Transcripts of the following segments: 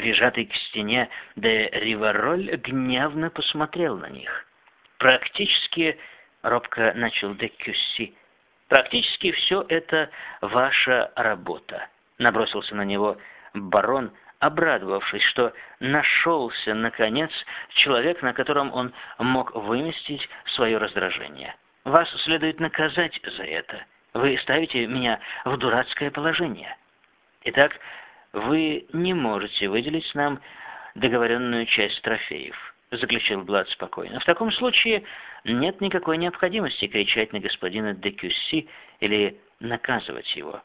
прижатый к стене де Ривароль, гневно посмотрел на них. Практически, робко начал де Кюсси, практически все это ваша работа. Набросился на него барон, обрадовавшись, что нашелся, наконец, человек, на котором он мог выместить свое раздражение. Вас следует наказать за это. Вы ставите меня в дурацкое положение. Итак, вы не можете выделить нам договоренную часть трофеев, заключил Блад спокойно. В таком случае нет никакой необходимости кричать на господина Декюсси или наказывать его.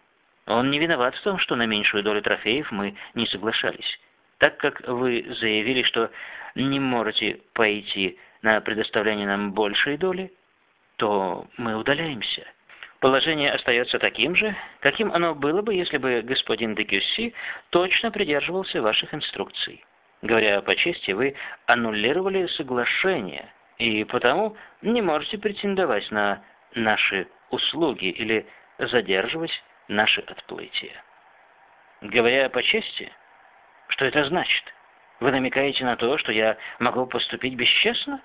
Он не виноват в том, что на меньшую долю трофеев мы не соглашались. Так как вы заявили, что не можете пойти на предоставление нам большей доли, то мы удаляемся. Положение остается таким же, каким оно было бы, если бы господин Декюсси точно придерживался ваших инструкций. Говоря по чести, вы аннулировали соглашение, и потому не можете претендовать на наши услуги или задерживать наше отплытие. Говоря по чести, что это значит? Вы намекаете на то, что я могу поступить бесчестно?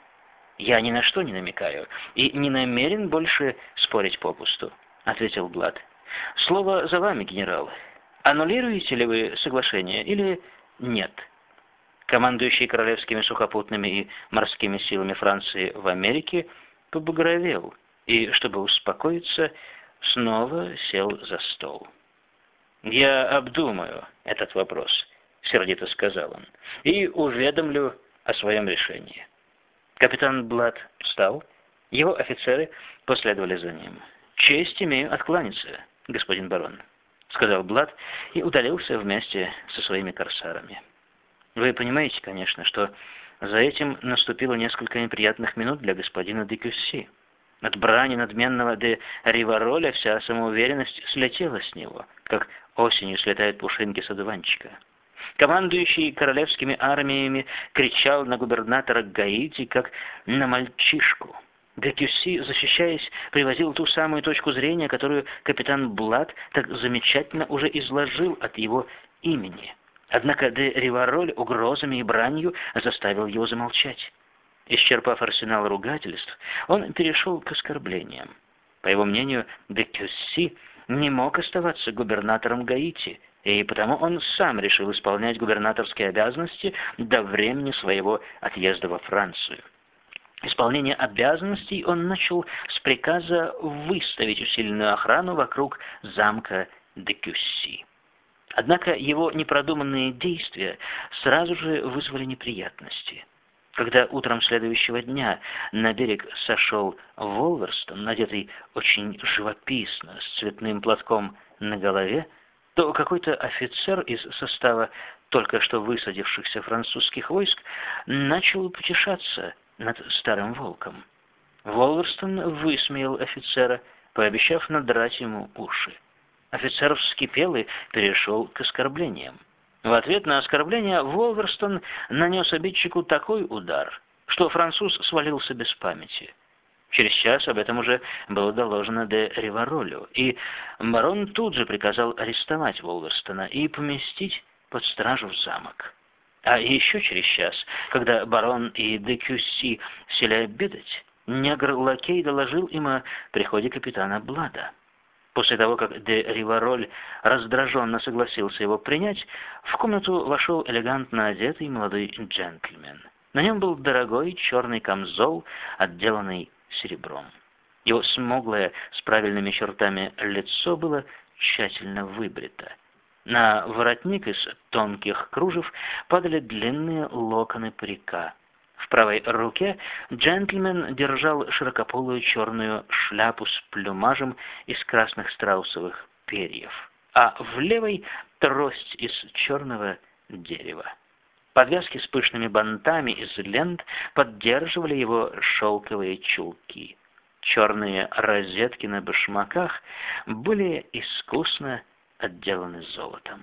«Я ни на что не намекаю и не намерен больше спорить попусту», — ответил Блад. «Слово за вами, генерал. Аннулируете ли вы соглашение или нет?» Командующий королевскими сухопутными и морскими силами Франции в Америке побагровел и, чтобы успокоиться, снова сел за стол. «Я обдумаю этот вопрос», — сердито сказал он, — «и уведомлю о своем решении». Капитан Блад встал. Его офицеры последовали за ним. «Честь имею откланяться, господин барон», — сказал Блад и удалился вместе со своими корсарами. «Вы понимаете, конечно, что за этим наступило несколько неприятных минут для господина де Кюсси. От брани надменного де Ривароля вся самоуверенность слетела с него, как осенью слетают пушинки с одуванчика». Командующий королевскими армиями кричал на губернатора Гаити, как на мальчишку. Декюси, защищаясь, привозил ту самую точку зрения, которую капитан Блад так замечательно уже изложил от его имени. Однако де Ривароль угрозами и бранью заставил его замолчать. Исчерпав арсенал ругательств, он перешел к оскорблениям. По его мнению, Декюси не мог оставаться губернатором Гаити, и потому он сам решил исполнять губернаторские обязанности до времени своего отъезда во Францию. Исполнение обязанностей он начал с приказа выставить усиленную охрану вокруг замка де Кюсси. Однако его непродуманные действия сразу же вызвали неприятности. Когда утром следующего дня на берег сошел Волверстон, надетый очень живописно, с цветным платком на голове, то какой-то офицер из состава только что высадившихся французских войск начал потешаться над старым волком. Волверстон высмеял офицера, пообещав надрать ему уши. Офицер вскипел и перешел к оскорблениям. В ответ на оскорбление Волверстон нанес обидчику такой удар, что француз свалился без памяти. Через час об этом уже было доложено де Риваролю, и барон тут же приказал арестовать Волверстона и поместить под стражу в замок. А еще через час, когда барон и де Кюсси сели обедать, негр-лакей доложил им о приходе капитана Блада. После того, как де Ривароль раздраженно согласился его принять, в комнату вошел элегантно одетый молодой джентльмен. На нем был дорогой черный камзол, отделанный серебром. Его смуглое, с правильными чертами лицо было тщательно выбрито. На воротник из тонких кружев падали длинные локоны парика. В правой руке джентльмен держал широкополую черную шляпу с плюмажем из красных страусовых перьев, а в левой — трость из черного дерева. Подвязки с пышными бантами из лент поддерживали его шелковые чулки. Черные розетки на башмаках были искусно отделаны золотом.